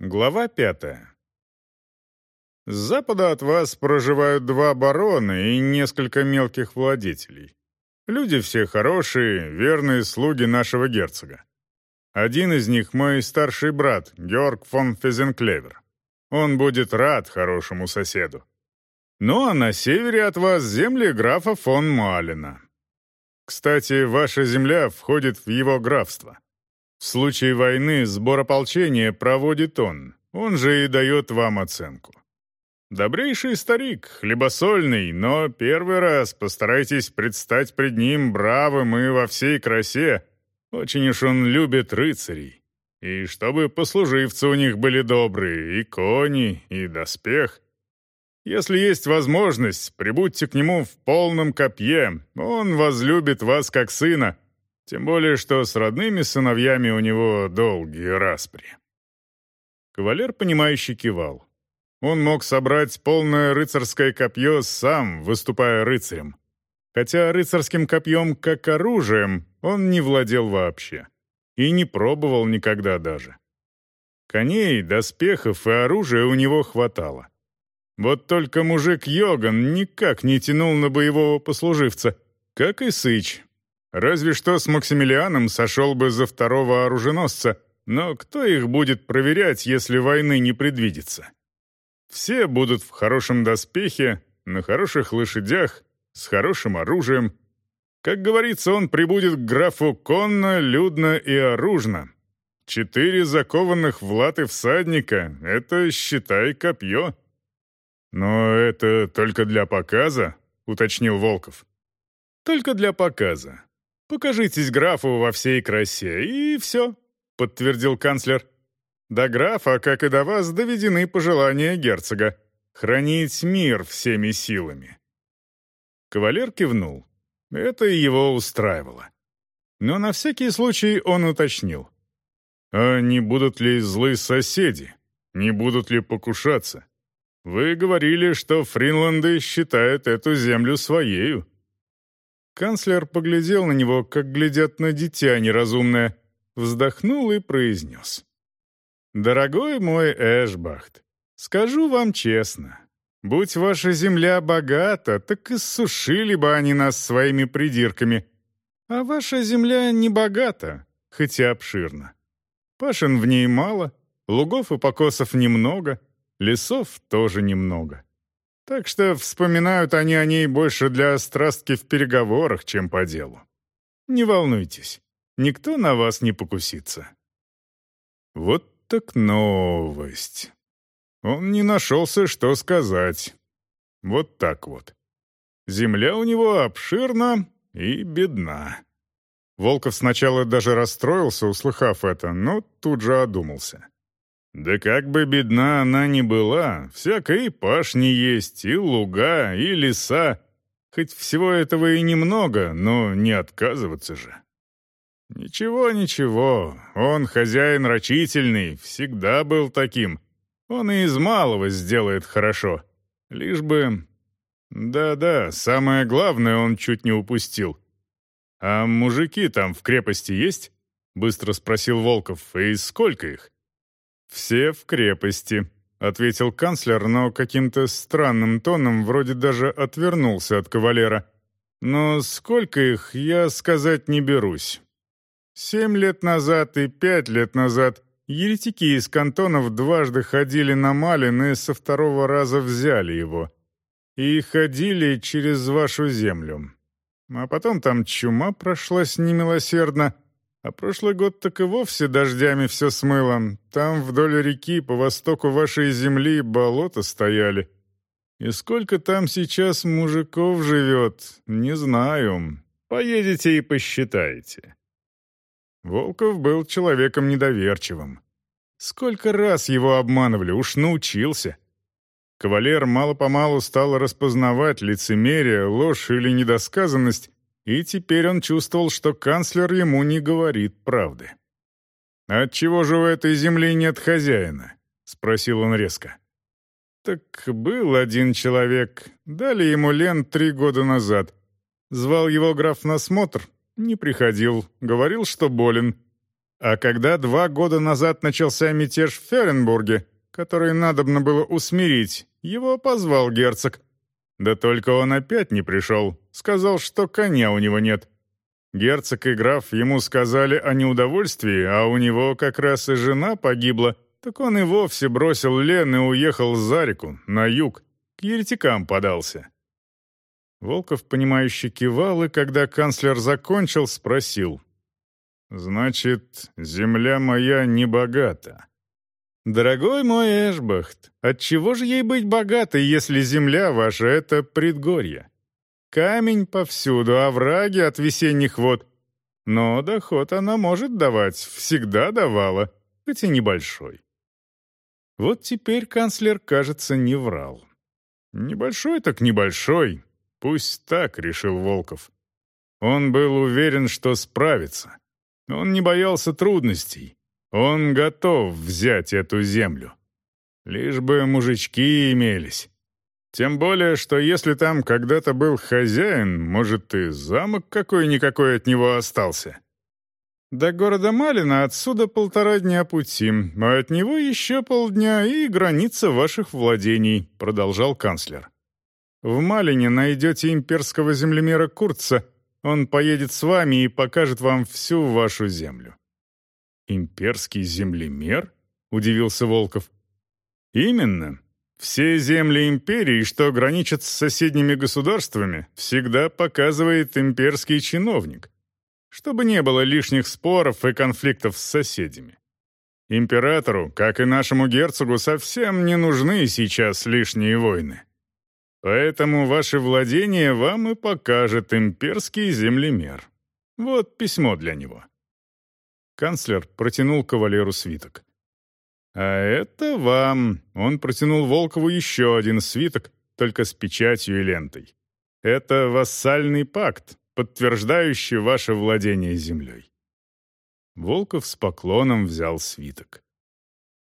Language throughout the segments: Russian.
Глава пятая. С запада от вас проживают два барона и несколько мелких владетелей. Люди все хорошие, верные слуги нашего герцога. Один из них мой старший брат, Георг фон Фезенклевер. Он будет рад хорошему соседу. Ну а на севере от вас земли графа фон Малина. Кстати, ваша земля входит в его графство. В случае войны сбор ополчения проводит он, он же и дает вам оценку. Добрейший старик, хлебосольный, но первый раз постарайтесь предстать пред ним бравым и во всей красе. Очень уж он любит рыцарей. И чтобы послуживцы у них были добрые, и кони, и доспех. Если есть возможность, прибудьте к нему в полном копье, он возлюбит вас как сына, тем более, что с родными сыновьями у него долгие распри. Кавалер, понимающий, кивал. Он мог собрать полное рыцарское копье сам, выступая рыцарем. Хотя рыцарским копьем как оружием он не владел вообще. И не пробовал никогда даже. Коней, доспехов и оружия у него хватало. Вот только мужик Йоган никак не тянул на боевого послуживца, как и Сыч, Разве что с Максимилианом сошел бы за второго оруженосца, но кто их будет проверять, если войны не предвидится? Все будут в хорошем доспехе, на хороших лошадях, с хорошим оружием. Как говорится, он прибудет к графу конно, людно и оружно. Четыре закованных в латы всадника — это, считай, копье. «Но это только для показа», — уточнил Волков. «Только для показа. «Покажитесь графу во всей красе, и все», — подтвердил канцлер. «До графа, как и до вас, доведены пожелания герцога — хранить мир всеми силами». Кавалер кивнул. Это его устраивало. Но на всякий случай он уточнил. «А не будут ли злы соседи? Не будут ли покушаться? Вы говорили, что Фринланды считают эту землю своею». Канцлер поглядел на него, как глядят на дитя неразумное, вздохнул и произнес. «Дорогой мой Эшбахт, скажу вам честно, будь ваша земля богата, так иссушили бы они нас своими придирками. А ваша земля не богата, хоть и обширна. Пашин в ней мало, лугов и покосов немного, лесов тоже немного. Так что вспоминают они о ней больше для страстки в переговорах, чем по делу. Не волнуйтесь, никто на вас не покусится. Вот так новость. Он не нашелся, что сказать. Вот так вот. Земля у него обширна и бедна. Волков сначала даже расстроился, услыхав это, но тут же одумался. Да как бы бедна она ни была, всякой пашни есть, и луга, и леса. Хоть всего этого и немного, но не отказываться же. Ничего, ничего, он хозяин рачительный, всегда был таким. Он и из малого сделает хорошо. Лишь бы... Да-да, самое главное он чуть не упустил. «А мужики там в крепости есть?» — быстро спросил Волков. «И сколько их?» «Все в крепости», — ответил канцлер, но каким-то странным тоном вроде даже отвернулся от кавалера. «Но сколько их, я сказать не берусь. Семь лет назад и пять лет назад еретики из кантонов дважды ходили на Малин и со второго раза взяли его. И ходили через вашу землю. А потом там чума прошлась немилосердно, а прошлый год так и вовсе дождями все смыло. Там вдоль реки по востоку вашей земли болота стояли. И сколько там сейчас мужиков живет, не знаю. Поедете и посчитаете. Волков был человеком недоверчивым. Сколько раз его обманывали, уж научился. Кавалер мало-помалу стал распознавать лицемерие, ложь или недосказанность и теперь он чувствовал, что канцлер ему не говорит правды. «Отчего же у этой земли нет хозяина?» — спросил он резко. «Так был один человек, дали ему лен три года назад. Звал его граф на смотр, не приходил, говорил, что болен. А когда два года назад начался мятеж в Ференбурге, который надобно было усмирить, его позвал герцог. Да только он опять не пришел, сказал, что коня у него нет. Герцог и граф ему сказали о неудовольствии, а у него как раз и жена погибла, так он и вовсе бросил Лен и уехал за реку, на юг, к еретикам подался. Волков, понимающе кивал, и когда канцлер закончил, спросил. «Значит, земля моя не богата». «Дорогой мой Эшбахт, отчего же ей быть богатой, если земля ваша — это предгорье? Камень повсюду, овраги от весенних вод. Но доход она может давать, всегда давала, хоть и небольшой». Вот теперь канцлер, кажется, не врал. «Небольшой так небольшой, Пусть так, решил Волков. Он был уверен, что справится. Он не боялся трудностей. Он готов взять эту землю. Лишь бы мужички имелись. Тем более, что если там когда-то был хозяин, может, и замок какой-никакой от него остался. До города Малина отсюда полтора дня пути, а от него еще полдня и граница ваших владений», — продолжал канцлер. В Малине найдете имперского землемера Курца. Он поедет с вами и покажет вам всю вашу землю». «Имперский землемер?» — удивился Волков. «Именно. Все земли империи, что граничат с соседними государствами, всегда показывает имперский чиновник, чтобы не было лишних споров и конфликтов с соседями. Императору, как и нашему герцогу, совсем не нужны сейчас лишние войны. Поэтому ваше владение вам и покажет имперский землемер. Вот письмо для него». Канцлер протянул кавалеру свиток. «А это вам». Он протянул Волкову еще один свиток, только с печатью и лентой. «Это вассальный пакт, подтверждающий ваше владение землей». Волков с поклоном взял свиток.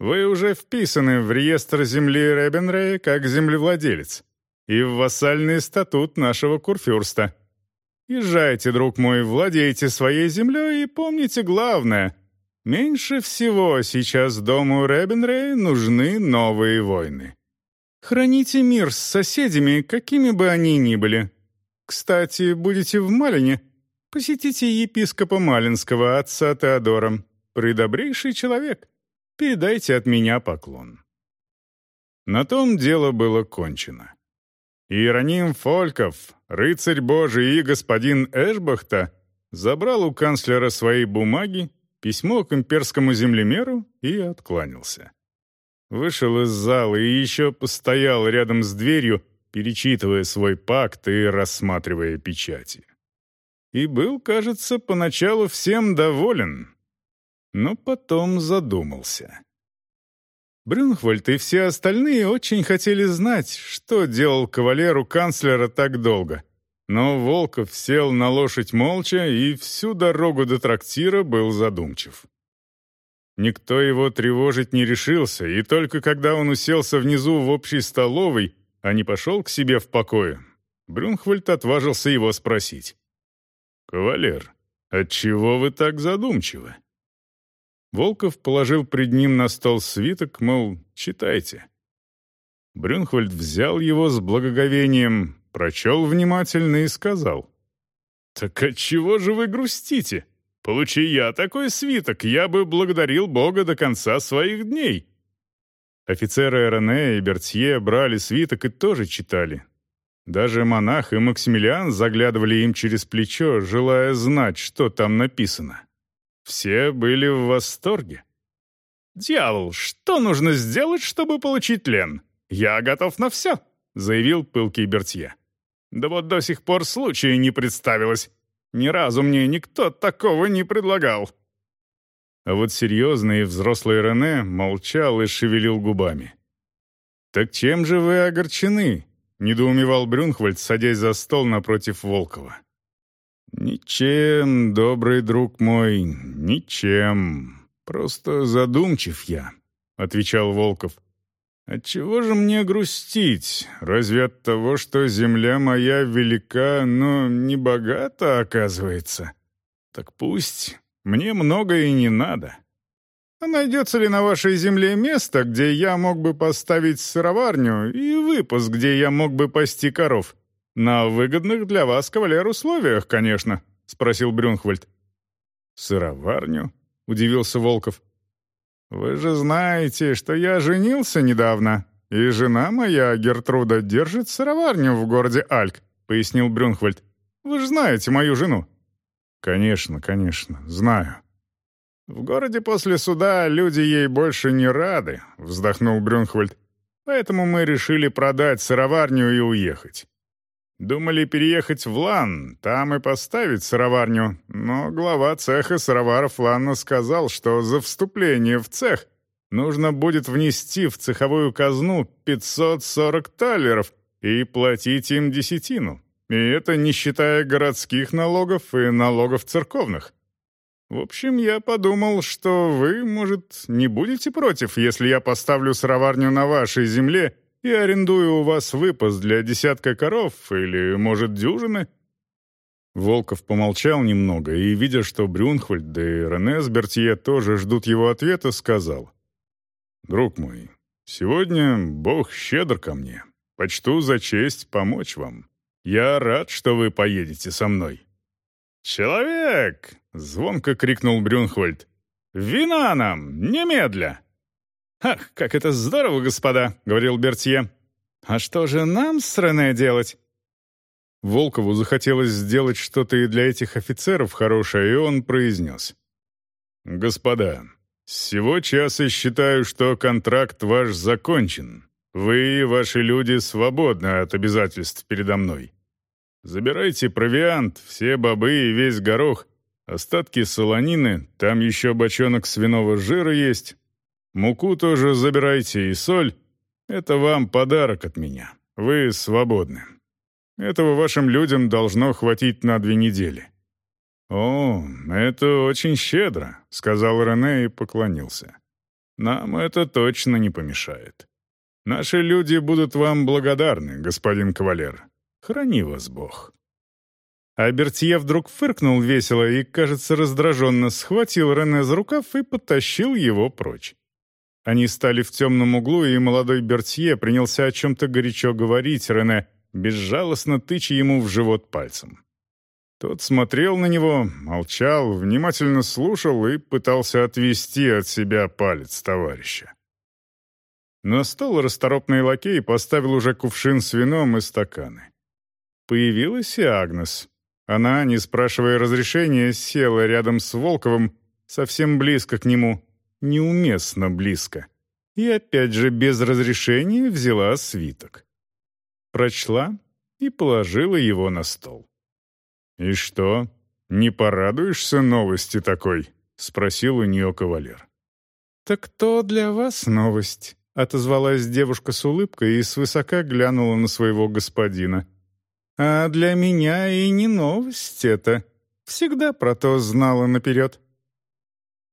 «Вы уже вписаны в реестр земли Ребенрея как землевладелец и в вассальный статут нашего курфюрста. Езжайте, друг мой, владейте своей землей и помните главное. Меньше всего сейчас дому Ребенрей нужны новые войны. Храните мир с соседями, какими бы они ни были. Кстати, будете в Малине, посетите епископа Малинского, отца Теодора. Предобрейший человек. Передайте от меня поклон. На том дело было кончено. Иероним Фольков, рыцарь Божий и господин Эшбахта забрал у канцлера свои бумаги, письмо к имперскому землемеру и откланялся. Вышел из зала и еще постоял рядом с дверью, перечитывая свой пакт и рассматривая печати. И был, кажется, поначалу всем доволен, но потом задумался. Брюнхвальд и все остальные очень хотели знать, что делал кавалеру канцлера так долго. Но Волков сел на лошадь молча и всю дорогу до трактира был задумчив. Никто его тревожить не решился, и только когда он уселся внизу в общей столовой, а не пошел к себе в покое, Брюнхвальд отважился его спросить. «Кавалер, отчего вы так задумчивы?» Волков положил пред ним на стол свиток, мол, читайте. Брюнхвальд взял его с благоговением, прочел внимательно и сказал. «Так отчего же вы грустите? Получи я такой свиток, я бы благодарил Бога до конца своих дней». Офицеры Рене и Бертье брали свиток и тоже читали. Даже монах и Максимилиан заглядывали им через плечо, желая знать, что там написано. Все были в восторге. «Дьявол, что нужно сделать, чтобы получить Лен? Я готов на все», — заявил пылкий Бертье. «Да вот до сих пор случая не представилось. Ни разу мне никто такого не предлагал». А вот серьезный и взрослый Рене молчал и шевелил губами. «Так чем же вы огорчены?» — недоумевал Брюнхвальд, садясь за стол напротив Волкова. «Ничем, добрый друг мой, ничем. Просто задумчив я», — отвечал Волков. «Отчего же мне грустить? Разве от того, что земля моя велика, но не богата, оказывается? Так пусть, Мне многое и не надо. А найдется ли на вашей земле место, где я мог бы поставить сыроварню и выпуск, где я мог бы пасти коров? На выгодных для вас, кавалер, условиях, конечно», — спросил Брюнхвальд. «Сыроварню?» — удивился Волков. «Вы же знаете, что я женился недавно, и жена моя, Гертруда, держит сыроварню в городе Альк», — пояснил Брюнхвальд. «Вы же знаете мою жену». «Конечно, конечно, знаю», «В городе после суда люди ей больше не рады», — вздохнул Брюнхвальд. «Поэтому мы решили продать сыроварню и уехать. Думали переехать в Лан, там и поставить сыроварню, но глава цеха сыроваров Ланна сказал, что за вступление в цех нужно будет внести в цеховую казну 540 талеров и платить им десятину. И это не считая городских налогов и налогов церковных. В общем, я подумал, что вы, может, не будете против, если я поставлю сыроварню на вашей земле и арендую у вас выпас для десятка коров или, может, дюжины?» Волков помолчал немного и, видя, что Брюнхвальд да и Рене с Бертье тоже ждут его ответа, сказал. «Друг мой, сегодня Бог щедр ко мне. Почту за честь помочь вам. Я рад, что вы поедете со мной». «Человек!» — звонко крикнул Брюнхвальд. «Вина нам! Немедля!» «Ах, как это здорово, господа!» — говорил Бертье. «А что же нам с Рене делать?» Волкову захотелось сделать что-то и для этих офицеров хорошее, и он произнес. «Господа, с сего часа считаю, что контракт ваш закончен. Вы и ваши люди свободны от обязательств передо мной. Забирайте провиант, все бобы и весь горох, остатки солонины, там еще бочонок свиного жира есть. Муку тоже забирайте и соль. Это вам подарок от меня. Вы свободны. Этого вашим людям должно хватить на две недели». «О, это очень щедро», — сказал Рене и поклонился. «Нам это точно не помешает. Наши люди будут вам благодарны, господин кавалер. Храни вас Бог». А Бертье вдруг фыркнул весело и, кажется, раздраженно схватил Рене за рукав и потащил его прочь. Они стали в темном углу, и молодой Бертье принялся о чем-то горячо говорить Рене, безжалостно тыча ему в живот пальцем. Тот смотрел на него, молчал, внимательно слушал и пытался отвести от себя палец товарища. На стол расторопный лакей поставил уже кувшин с вином и стаканы. Появилась и Агнес. Она, не спрашивая разрешения, села рядом с Волковым, совсем близко к нему, неуместно близко. И опять же без разрешения взяла свиток. Прочла и положила его на стол. «И что, не порадуешься новости такой?» — спросил у нее кавалер. «Так кто для вас новость?» — отозвалась девушка с улыбкой и свысока глянула на своего господина. А для меня и не новость это. Всегда про то знала наперед.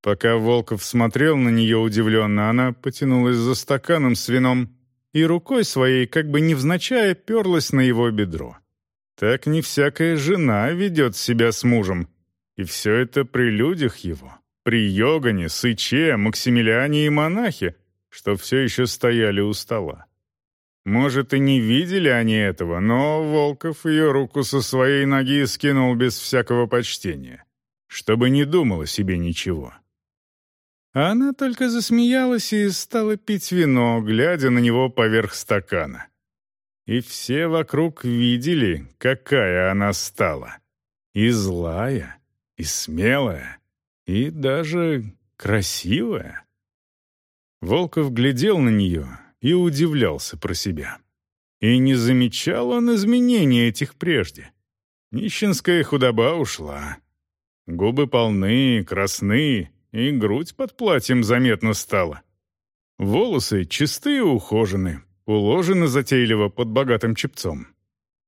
Пока Волков смотрел на нее удивленно, она потянулась за стаканом с вином и рукой своей, как бы невзначай, перлась на его бедро. Так не всякая жена ведет себя с мужем. И все это при людях его, при Йогане, Сыче, Максимилиане и монахе, что все еще стояли у стола. Может, и не видели они этого, но Волков ее руку со своей ноги скинул без всякого почтения, чтобы не думал о себе ничего. Она только засмеялась и стала пить вино, глядя на него поверх стакана. И все вокруг видели, какая она стала. И злая, и смелая, и даже красивая. Волков глядел на нее, и удивлялся про себя. И не замечал он изменений этих прежде. Нищенская худоба ушла. Губы полны, красны, и грудь под платьем заметно стала. Волосы чистые и ухожены, уложены затейливо под богатым чепцом.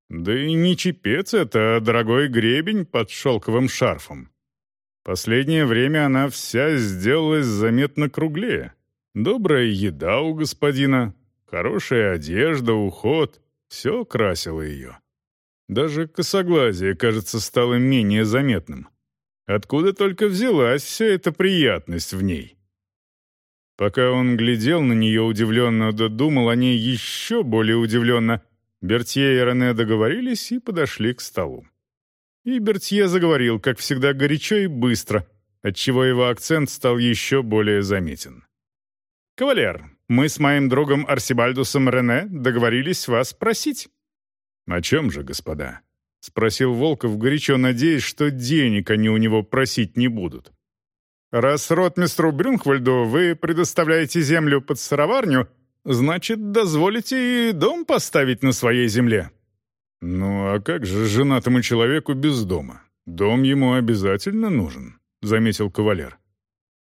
Да и не чепец это, а дорогой гребень под шелковым шарфом. Последнее время она вся сделалась заметно круглее. Добрая еда у господина, хорошая одежда, уход — все красило ее. Даже косоглазие, кажется, стало менее заметным. Откуда только взялась вся эта приятность в ней? Пока он глядел на нее удивленно, да думал о ней еще более удивленно, Бертье и Рене договорились и подошли к столу. И Бертье заговорил, как всегда, горячо и быстро, отчего его акцент стал еще более заметен. «Кавалер, мы с моим другом Арсибальдусом Рене договорились вас просить». «О чем же, господа?» — спросил Волков, горячо надеясь, что денег они у него просить не будут. «Раз ротмистру Брюнхвальду вы предоставляете землю под сыроварню, значит, дозволите и дом поставить на своей земле». «Ну а как же женатому человеку без дома? Дом ему обязательно нужен», — заметил кавалер.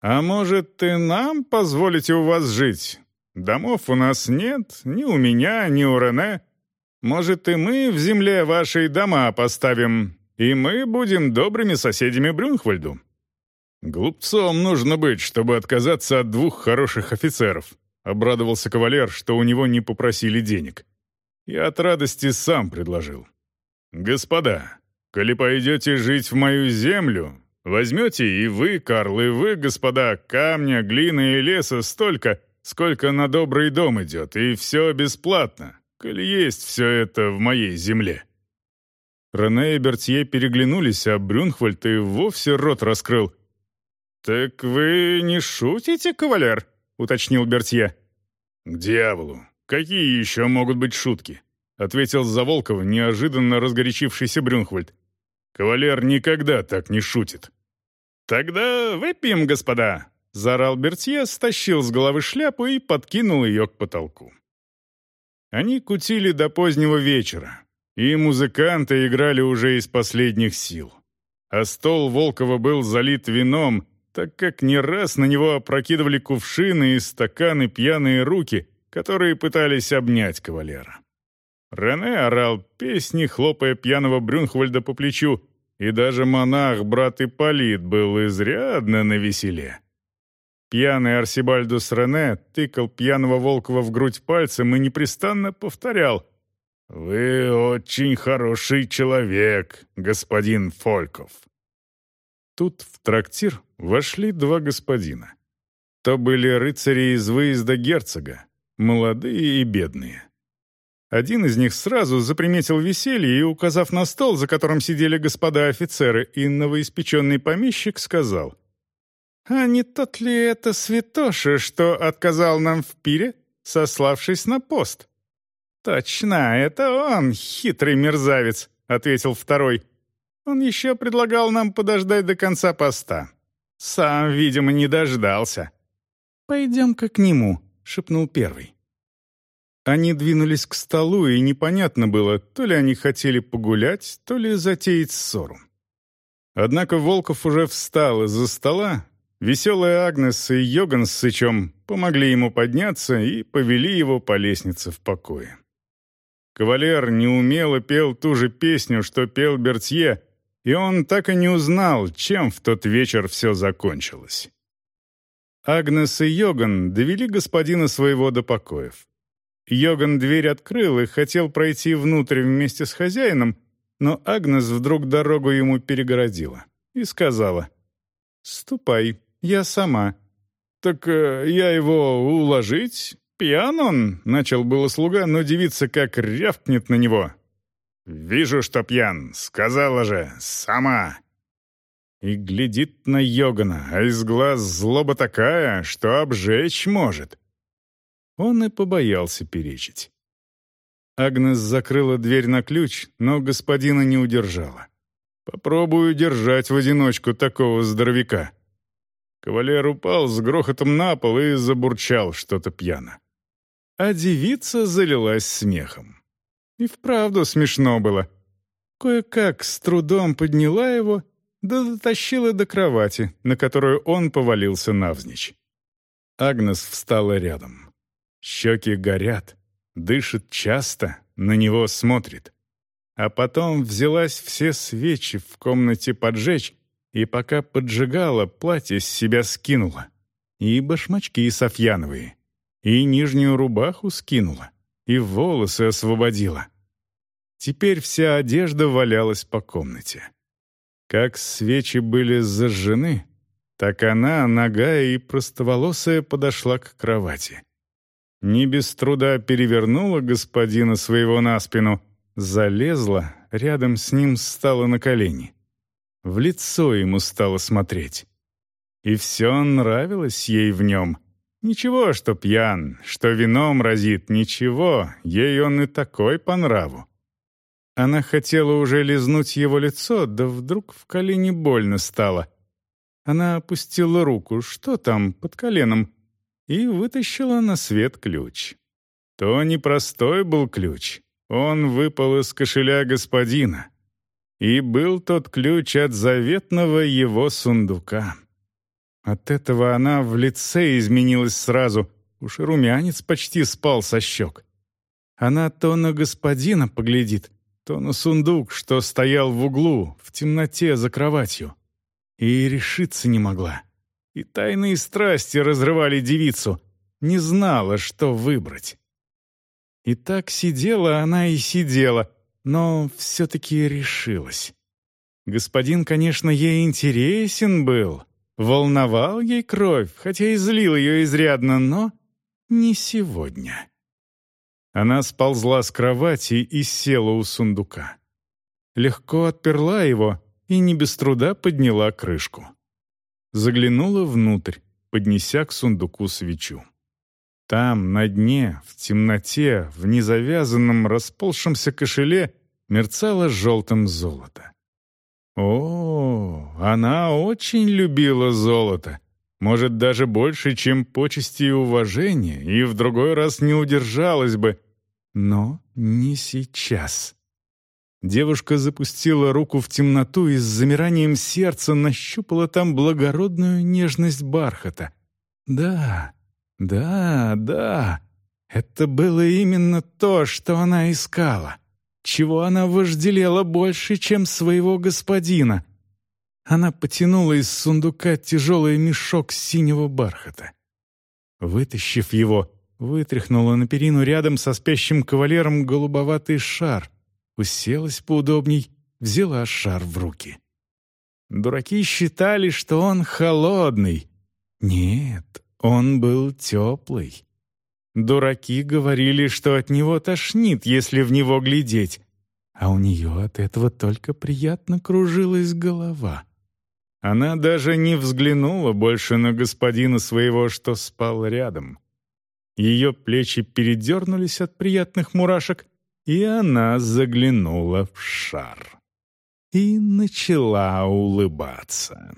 «А может, и нам позволите у вас жить? Домов у нас нет, ни у меня, ни у Рене. Может, и мы в земле вашей дома поставим, и мы будем добрыми соседями Брюнхвальду». «Глупцом нужно быть, чтобы отказаться от двух хороших офицеров», — обрадовался кавалер, что у него не попросили денег. Я от радости сам предложил. «Господа, коли пойдете жить в мою землю, Возьмете и вы, Карл, и вы, господа, камня, глины и леса столько, сколько на добрый дом идет, и все бесплатно, коли есть все это в моей земле». Рене и Бертье переглянулись, а Брюнхвальд и вовсе рот раскрыл. «Так вы не шутите, кавалер?» — уточнил Бертье. «К дьяволу! Какие еще могут быть шутки?» — ответил Заволков неожиданно разгорячившийся Брюнхвальд. Кавалер никогда так не шутит. «Тогда выпьем, господа!» — заорал Бертье, стащил с головы шляпу и подкинул ее к потолку. Они кутили до позднего вечера, и музыканты играли уже из последних сил. А стол Волкова был залит вином, так как не раз на него опрокидывали кувшины и стаканы пьяные руки, которые пытались обнять кавалера. Рене орал песни, хлопая пьяного Брюнхвальда по плечу, и даже монах, брат Ипполит, был изрядно навеселе. Пьяный Арсибальдус Рене тыкал пьяного Волкова в грудь пальцем и непрестанно повторял «Вы очень хороший человек, господин Фольков». Тут в трактир вошли два господина. То были рыцари из выезда герцога, молодые и бедные. Один из них сразу заприметил веселье и, указав на стол, за которым сидели господа офицеры, и новоиспеченный помещик сказал, «А не тот ли это святоша, что отказал нам в пире, сославшись на пост?» «Точно, это он, хитрый мерзавец», — ответил второй. «Он еще предлагал нам подождать до конца поста. Сам, видимо, не дождался». «Пойдем-ка к нему», — шепнул первый. Они двинулись к столу, и непонятно было, то ли они хотели погулять, то ли затеять ссору. Однако Волков уже встал из-за стола, веселая Агнес и Йоган с Сычом помогли ему подняться и повели его по лестнице в покое. Кавалер неумело пел ту же песню, что пел Бертье, и он так и не узнал, чем в тот вечер все закончилось. Агнес и Йоган довели господина своего до покоев. Йоган дверь открыл и хотел пройти внутрь вместе с хозяином, но Агнес вдруг дорогу ему перегородила и сказала «Ступай, я сама». «Так э, я его уложить? Пьян он?» — начал было слуга, но девица как рявкнет на него. «Вижу, что пьян, сказала же, сама». И глядит на Йогана, а из глаз злоба такая, что обжечь может. Он и побоялся перечить. Агнес закрыла дверь на ключ, но господина не удержала. «Попробую держать в одиночку такого здоровяка». Кавалер упал с грохотом на пол и забурчал что-то пьяно. А девица залилась смехом. И вправду смешно было. Кое-как с трудом подняла его, да дотащила до кровати, на которую он повалился навзничь. Агнес встала рядом. Щеки горят, дышит часто, на него смотрит. А потом взялась все свечи в комнате поджечь, и пока поджигала, платье с себя скинула. И башмачки софьяновые, и нижнюю рубаху скинула, и волосы освободила. Теперь вся одежда валялась по комнате. Как свечи были зажжены, так она, ногая и простоволосая, подошла к кровати. Не без труда перевернула господина своего на спину, залезла, рядом с ним стала на колени. В лицо ему стало смотреть. И все нравилось ей в нем. Ничего, что пьян, что вином разит, ничего, ей он и такой по нраву. Она хотела уже лизнуть его лицо, да вдруг в колени больно стало. Она опустила руку, что там, под коленом, и вытащила на свет ключ. То непростой был ключ. Он выпал из кошеля господина. И был тот ключ от заветного его сундука. От этого она в лице изменилась сразу, уж румянец почти спал со щек. Она то на господина поглядит, то на сундук, что стоял в углу, в темноте за кроватью. И решиться не могла и тайные страсти разрывали девицу, не знала, что выбрать. И так сидела она и сидела, но все-таки решилась. Господин, конечно, ей интересен был, волновал ей кровь, хотя и злил ее изрядно, но не сегодня. Она сползла с кровати и села у сундука. Легко отперла его и не без труда подняла крышку заглянула внутрь, поднеся к сундуку свечу. Там, на дне, в темноте, в незавязанном, расползшемся кошеле мерцало желтым золото. О, она очень любила золото, может, даже больше, чем почести и уважение, и в другой раз не удержалась бы, но не сейчас. Девушка запустила руку в темноту и с замиранием сердца нащупала там благородную нежность бархата. Да, да, да, это было именно то, что она искала, чего она вожделела больше, чем своего господина. Она потянула из сундука тяжелый мешок синего бархата. Вытащив его, вытряхнула на перину рядом со спящим кавалером голубоватый шар — уселась поудобней, взяла шар в руки. Дураки считали, что он холодный. Нет, он был теплый. Дураки говорили, что от него тошнит, если в него глядеть, а у нее от этого только приятно кружилась голова. Она даже не взглянула больше на господина своего, что спал рядом. Ее плечи передернулись от приятных мурашек, и она заглянула в шар и начала улыбаться.